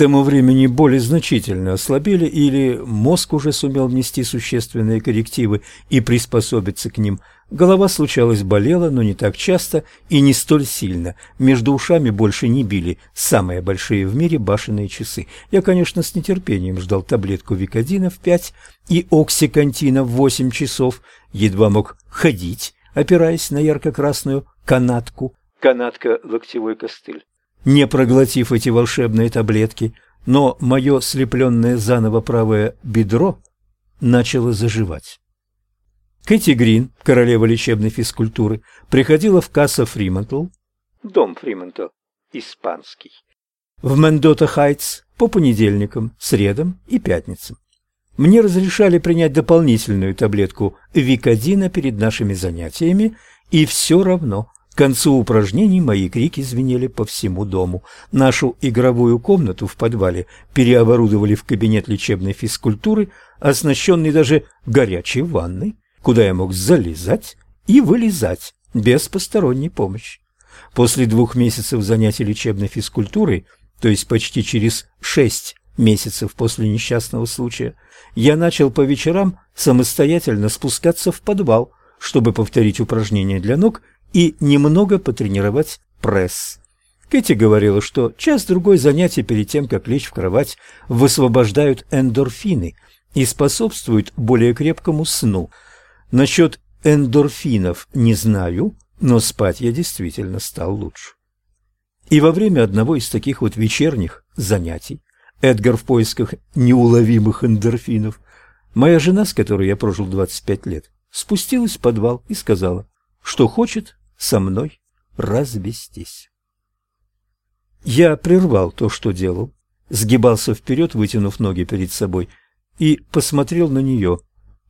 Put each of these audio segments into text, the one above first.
тому времени боли значительно ослабели или мозг уже сумел внести существенные коррективы и приспособиться к ним. Голова случалось болела, но не так часто и не столь сильно. Между ушами больше не били самые большие в мире башенные часы. Я, конечно, с нетерпением ждал таблетку Викодина в пять и оксикантина в восемь часов. Едва мог ходить, опираясь на ярко-красную канатку. Канадка – локтевой костыль не проглотив эти волшебные таблетки, но мое слепленное заново правое бедро начало заживать. Кэти Грин, королева лечебной физкультуры, приходила в Каса Фримонтл, дом Фримонтл, испанский, в Мендота Хайтс по понедельникам, средам и пятницам. Мне разрешали принять дополнительную таблетку Викодина перед нашими занятиями, и все равно к концу упражнений мои крики звенели по всему дому. Нашу игровую комнату в подвале переоборудовали в кабинет лечебной физкультуры, оснащенный даже горячей ванной, куда я мог залезать и вылезать без посторонней помощи. После двух месяцев занятий лечебной физкультурой, то есть почти через шесть месяцев после несчастного случая, я начал по вечерам самостоятельно спускаться в подвал, чтобы повторить упражнения для ног и немного потренировать пресс. Кэти говорила, что час-другой занятий перед тем, как лечь в кровать, высвобождают эндорфины и способствуют более крепкому сну. Насчет эндорфинов не знаю, но спать я действительно стал лучше. И во время одного из таких вот вечерних занятий Эдгар в поисках неуловимых эндорфинов, моя жена, с которой я прожил 25 лет, спустилась в подвал и сказала, что хочет со мной развестись. Я прервал то, что делал, сгибался вперед, вытянув ноги перед собой, и посмотрел на нее.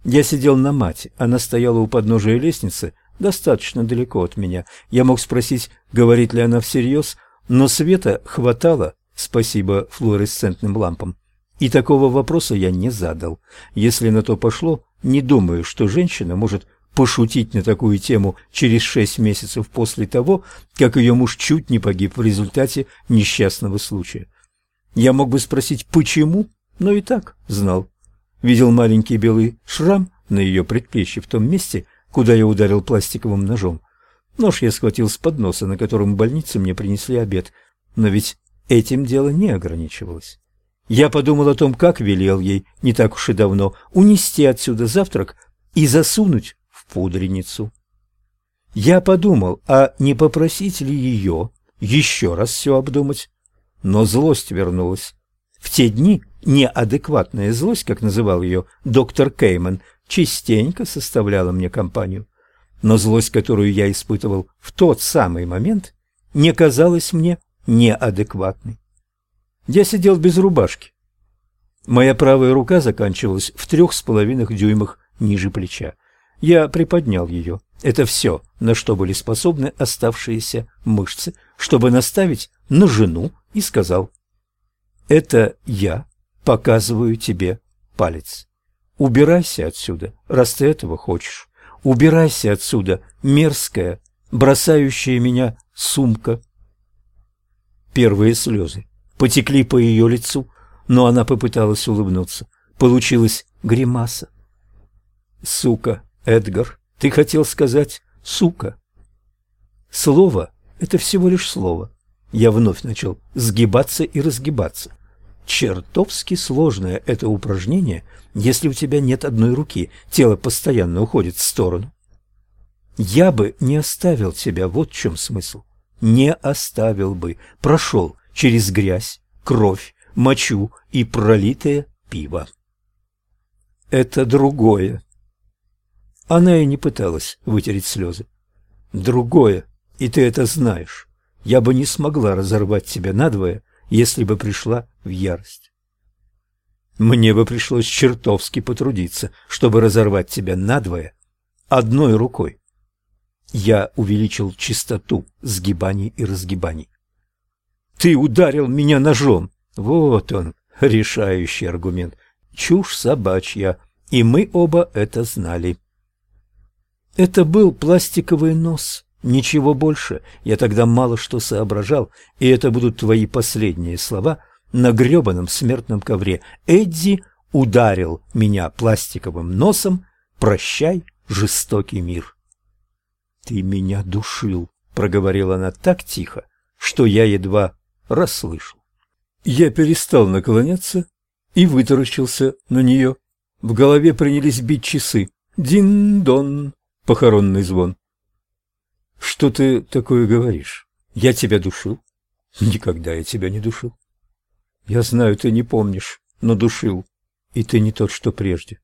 Я сидел на мате, она стояла у подножия лестницы, достаточно далеко от меня. Я мог спросить, говорит ли она всерьез, но света хватало, спасибо флуоресцентным лампам. И такого вопроса я не задал. Если на то пошло, не думаю, что женщина может пошутить на такую тему через шесть месяцев после того, как ее муж чуть не погиб в результате несчастного случая. Я мог бы спросить «почему?», но и так знал. Видел маленький белый шрам на ее предплечье в том месте, куда я ударил пластиковым ножом. Нож я схватил с подноса, на котором в больнице мне принесли обед, но ведь этим дело не ограничивалось. Я подумал о том, как велел ей, не так уж и давно, унести отсюда завтрак и засунуть пудреницу. Я подумал, а не попросить ли ее еще раз все обдумать? Но злость вернулась. В те дни неадекватная злость, как называл ее доктор Кейман, частенько составляла мне компанию. Но злость, которую я испытывал в тот самый момент, не казалась мне неадекватной. Я сидел без рубашки. Моя правая рука заканчивалась в трех с половиной дюймах ниже плеча. Я приподнял ее. Это все, на что были способны оставшиеся мышцы, чтобы наставить на жену и сказал «Это я показываю тебе палец. Убирайся отсюда, раз ты этого хочешь. Убирайся отсюда, мерзкая, бросающая меня сумка». Первые слезы потекли по ее лицу, но она попыталась улыбнуться. Получилась гримаса. «Сука!» Эдгар, ты хотел сказать «сука». Слово — это всего лишь слово. Я вновь начал сгибаться и разгибаться. Чертовски сложное это упражнение, если у тебя нет одной руки, тело постоянно уходит в сторону. Я бы не оставил тебя, вот в чем смысл. Не оставил бы, прошел через грязь, кровь, мочу и пролитое пиво. Это другое, она и не пыталась вытереть слезы. Другое, и ты это знаешь. Я бы не смогла разорвать тебя надвое, если бы пришла в ярость. Мне бы пришлось чертовски потрудиться, чтобы разорвать тебя надвое одной рукой. Я увеличил частоту сгибаний и разгибаний. Ты ударил меня ножом. Вот он, решающий аргумент. Чушь собачья, и мы оба это знали. Это был пластиковый нос, ничего больше. Я тогда мало что соображал, и это будут твои последние слова, на гребаном смертном ковре. Эдди ударил меня пластиковым носом. Прощай, жестокий мир. Ты меня душил, проговорила она так тихо, что я едва расслышал. Я перестал наклоняться и вытаращился на нее. В голове принялись бить часы. Дин-дон, похоронный звон. Что ты такое говоришь? Я тебя душил? Никогда я тебя не душил. Я знаю, ты не помнишь, но душил. И ты не тот, что прежде.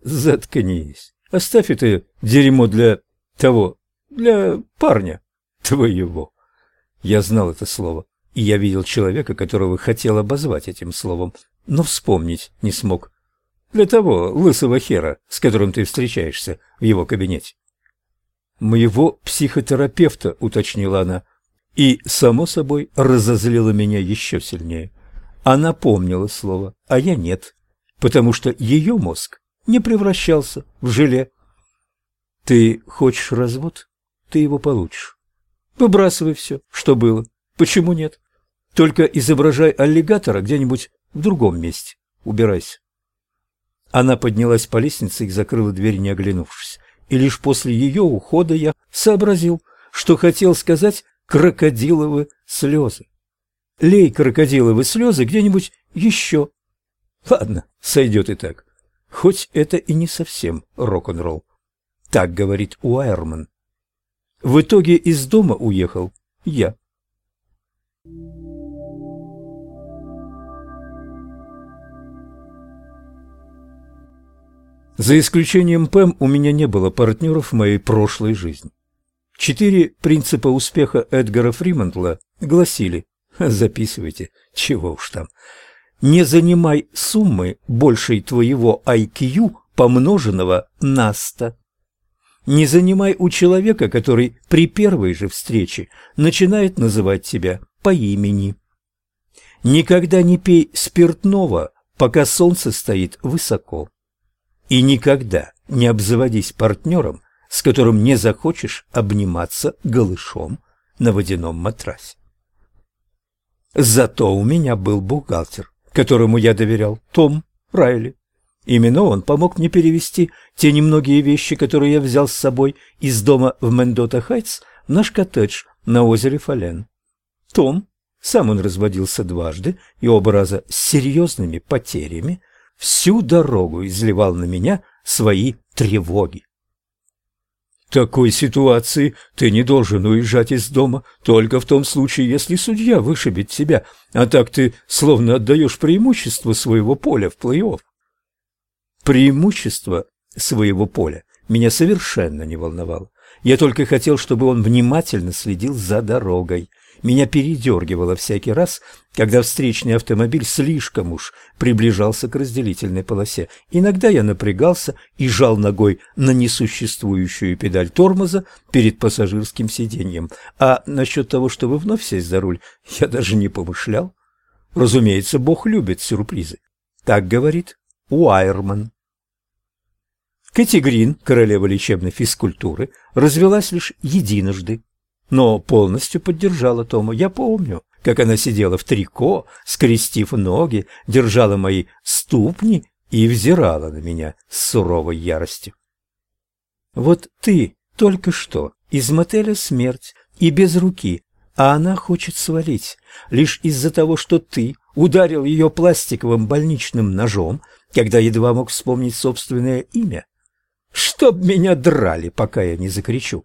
Заткнись. Оставь это дерьмо для того, для парня твоего. Я знал это слово, и я видел человека, которого хотел обозвать этим словом, но вспомнить не смог. Для того лысого хера, с которым ты встречаешься в его кабинете. Моего психотерапевта, уточнила она, и, само собой, разозлила меня еще сильнее. Она помнила слово, а я нет, потому что ее мозг не превращался в желе. Ты хочешь развод? Ты его получишь. Выбрасывай все, что было. Почему нет? Только изображай аллигатора где-нибудь в другом месте. Убирайся. Она поднялась по лестнице и закрыла дверь, не оглянувшись. И лишь после ее ухода я сообразил, что хотел сказать крокодиловы слезы. Лей крокодиловы слезы где-нибудь еще. Ладно, сойдет и так. Хоть это и не совсем рок-н-ролл. Так говорит Уайерман. В итоге из дома уехал я. За исключением Пэм у меня не было партнеров в моей прошлой жизни. Четыре принципа успеха Эдгара Фримантла гласили, записывайте, чего уж там, не занимай суммы большей твоего IQ, помноженного на 100. Не занимай у человека, который при первой же встрече начинает называть тебя по имени. Никогда не пей спиртного, пока солнце стоит высоко. И никогда не обзаводись партнером, с которым не захочешь обниматься голышом на водяном матрасе. Зато у меня был бухгалтер, которому я доверял, Том Райли. Именно он помог мне перевести те немногие вещи, которые я взял с собой из дома в Мендота-Хайтс в наш коттедж на озере Фален. Том, сам он разводился дважды и оба раза с серьезными потерями, всю дорогу изливал на меня свои тревоги. В такой ситуации ты не должен уезжать из дома только в том случае, если судья вышибет тебя, а так ты словно отдаешь преимущество своего поля в плей-офф. Преимущество своего поля меня совершенно не волновало. Я только хотел, чтобы он внимательно следил за дорогой. Меня передергивало всякий раз, когда встречный автомобиль слишком уж приближался к разделительной полосе. Иногда я напрягался и жал ногой на несуществующую педаль тормоза перед пассажирским сиденьем. А насчет того, чтобы вновь сесть за руль, я даже не помышлял. Разумеется, Бог любит сюрпризы. Так говорит Уайерман. Кэти Грин, королева лечебной физкультуры, развелась лишь единожды, но полностью поддержала Тома. Я помню, как она сидела в трико, скрестив ноги, держала мои ступни и взирала на меня с суровой яростью. Вот ты только что из мотеля «Смерть» и без руки, а она хочет свалить лишь из-за того, что ты ударил ее пластиковым больничным ножом, когда едва мог вспомнить собственное имя. Чтоб меня драли, пока я не закричу.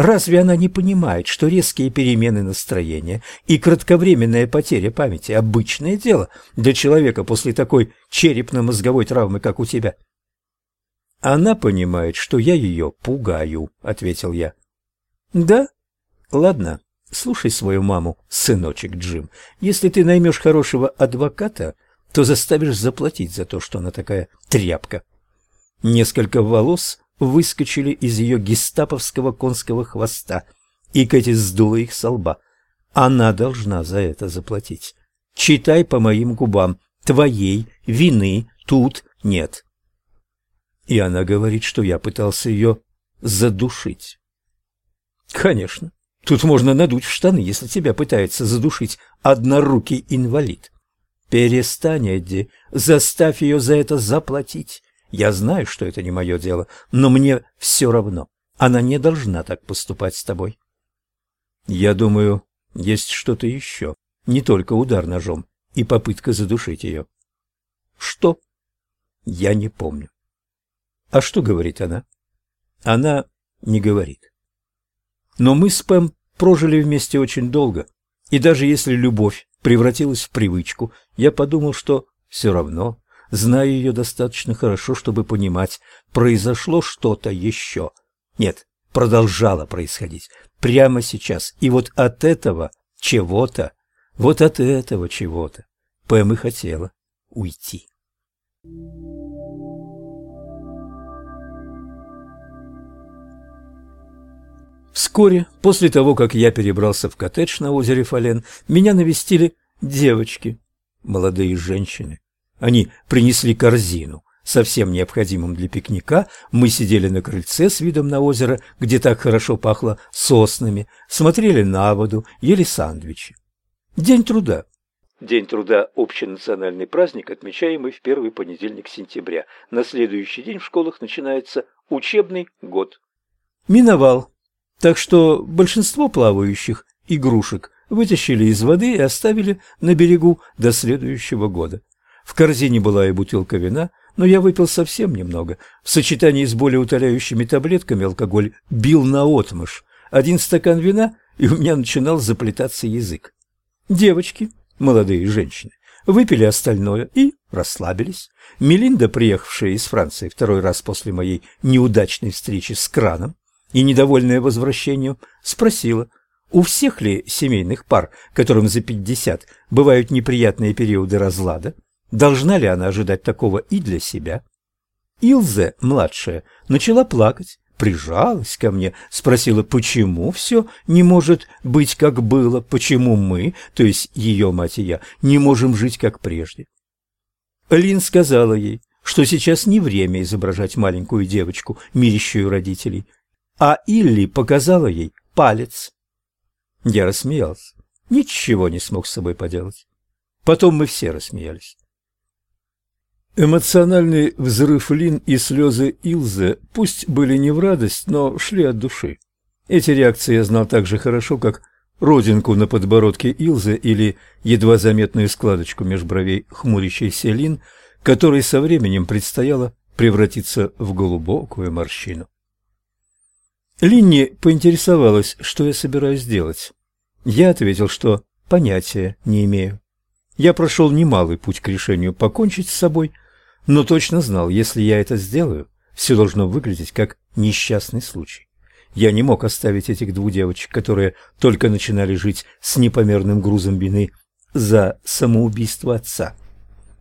Разве она не понимает, что резкие перемены настроения и кратковременная потеря памяти – обычное дело для человека после такой черепно-мозговой травмы, как у тебя? Она понимает, что я ее пугаю, – ответил я. Да? Ладно, слушай свою маму, сыночек Джим. Если ты наймешь хорошего адвоката, то заставишь заплатить за то, что она такая тряпка. Несколько волос выскочили из ее гестаповского конского хвоста, и Кэти сдула их со лба. Она должна за это заплатить. Читай по моим губам. Твоей вины тут нет. И она говорит, что я пытался ее задушить. Конечно. Тут можно надуть в штаны, если тебя пытается задушить однорукий инвалид. Перестань, Эдди, заставь ее за это заплатить. Я знаю, что это не мое дело, но мне все равно. Она не должна так поступать с тобой. Я думаю, есть что-то еще, не только удар ножом и попытка задушить ее. Что? Я не помню. А что говорит она? Она не говорит. Но мы с Пэм прожили вместе очень долго, и даже если любовь превратилась в привычку, я подумал, что все равно знаю ее достаточно хорошо, чтобы понимать, произошло что-то еще. Нет, продолжало происходить прямо сейчас. И вот от этого чего-то, вот от этого чего-то Пэм и хотела уйти. Вскоре, после того, как я перебрался в коттедж на озере Фален, меня навестили девочки, молодые женщины. Они принесли корзину со всем необходимым для пикника. Мы сидели на крыльце с видом на озеро, где так хорошо пахло соснами, смотрели на воду, ели сандвичи. День труда. День труда – общенациональный праздник, отмечаемый в первый понедельник сентября. На следующий день в школах начинается учебный год. Миновал. Так что большинство плавающих игрушек вытащили из воды и оставили на берегу до следующего года. В корзине была и бутылка вина, но я выпил совсем немного. В сочетании с более утоляющими таблетками алкоголь бил наотмашь. Один стакан вина, и у меня начинал заплетаться язык. Девочки, молодые женщины, выпили остальное и расслабились. Мелинда, приехавшая из Франции второй раз после моей неудачной встречи с краном и недовольная возвращением, спросила, у всех ли семейных пар, которым за пятьдесят бывают неприятные периоды разлада, Должна ли она ожидать такого и для себя? Илзе, младшая, начала плакать, прижалась ко мне, спросила, почему все не может быть, как было, почему мы, то есть ее мать и я, не можем жить, как прежде. Лин сказала ей, что сейчас не время изображать маленькую девочку, мирящую родителей, а Илли показала ей палец. Я рассмеялся, ничего не смог с собой поделать. Потом мы все рассмеялись. Эмоциональный взрыв Лин и слезы Илзы пусть были не в радость, но шли от души. Эти реакции я знал так же хорошо, как родинку на подбородке Илзы или едва заметную складочку меж бровей хмурящейся Лин, которой со временем предстояло превратиться в глубокую морщину. Линни поинтересовалась, что я собираюсь делать. Я ответил, что понятия не имею. Я прошел немалый путь к решению покончить с собой, но точно знал, если я это сделаю, все должно выглядеть как несчастный случай. Я не мог оставить этих двух девочек, которые только начинали жить с непомерным грузом вины за самоубийство отца.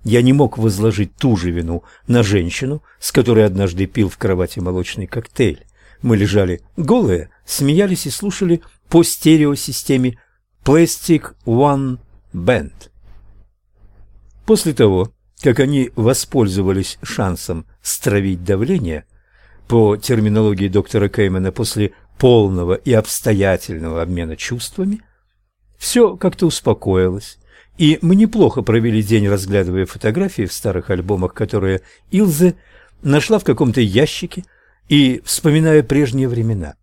Я не мог возложить ту же вину на женщину, с которой однажды пил в кровати молочный коктейль. Мы лежали голые, смеялись и слушали по стереосистеме Plastic One Band. После того, как они воспользовались шансом стравить давление, по терминологии доктора Кеймана после полного и обстоятельного обмена чувствами, все как-то успокоилось, и мы неплохо провели день, разглядывая фотографии в старых альбомах, которые Илзе нашла в каком-то ящике и вспоминая прежние времена.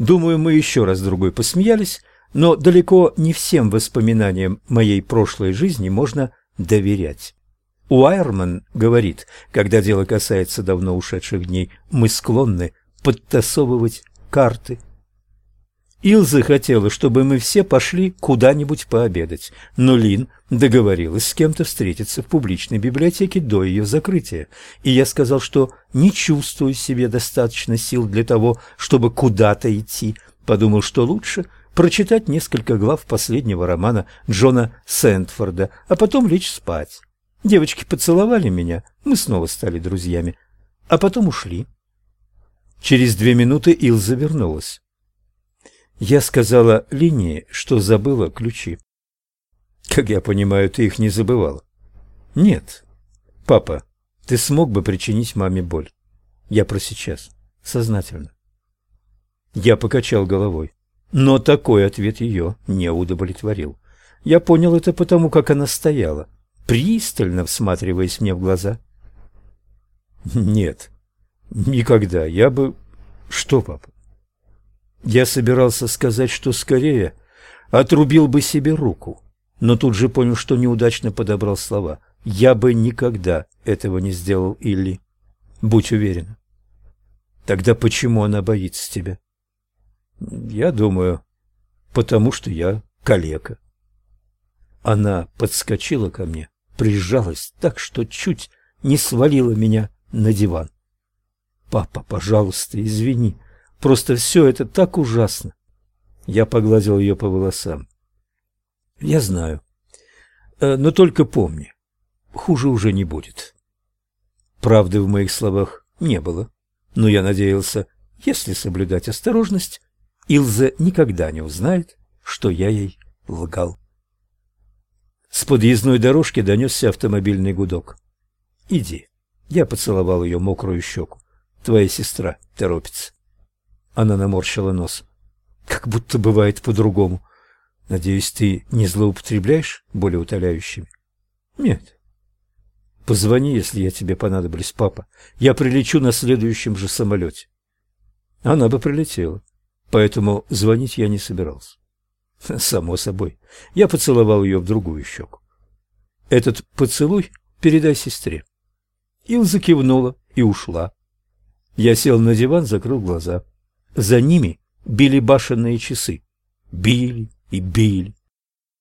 Думаю, мы еще раз другой посмеялись, но далеко не всем воспоминаниям моей прошлой жизни можно доверять. Уайерман говорит, когда дело касается давно ушедших дней, мы склонны подтасовывать карты. Илза хотела, чтобы мы все пошли куда-нибудь пообедать, но Лин договорилась с кем-то встретиться в публичной библиотеке до ее закрытия, и я сказал, что не чувствую себе достаточно сил для того, чтобы куда-то идти. Подумал, что лучше прочитать несколько глав последнего романа Джона Сэндфорда, а потом лечь спать. Девочки поцеловали меня, мы снова стали друзьями, а потом ушли. Через две минуты Илза вернулась. Я сказала Линии, что забыла ключи. Как я понимаю, ты их не забывала? Нет. Папа, ты смог бы причинить маме боль? Я про сейчас. Сознательно. Я покачал головой. Но такой ответ ее не удовлетворил. Я понял это потому, как она стояла пристально всматриваясь мне в глаза. Нет, никогда. Я бы... Что, папа? Я собирался сказать, что скорее отрубил бы себе руку, но тут же понял, что неудачно подобрал слова. Я бы никогда этого не сделал, Илли. Будь уверена. Тогда почему она боится тебя? Я думаю, потому что я калека. Она подскочила ко мне, прижалась так, что чуть не свалила меня на диван. Папа, пожалуйста, извини. Просто все это так ужасно. Я погладил ее по волосам. Я знаю. Э, но только помни, хуже уже не будет. Правды в моих словах не было, но я надеялся, если соблюдать осторожность, Илза никогда не узнает, что я ей лгал. С подъездной дорожки донесся автомобильный гудок. «Иди». Я поцеловал ее мокрую щеку. «Твоя сестра торопится». Она наморщила нос. «Как будто бывает по-другому. Надеюсь, ты не злоупотребляешь более утоляющими?» «Нет». «Позвони, если я тебе понадоблюсь, папа. Я прилечу на следующем же самолете». Она бы прилетела поэтому звонить я не собирался. Само собой. Я поцеловал ее в другую щеку. Этот поцелуй передай сестре. Илза кивнула и ушла. Я сел на диван, закрыл глаза. За ними били башенные часы. Били и били.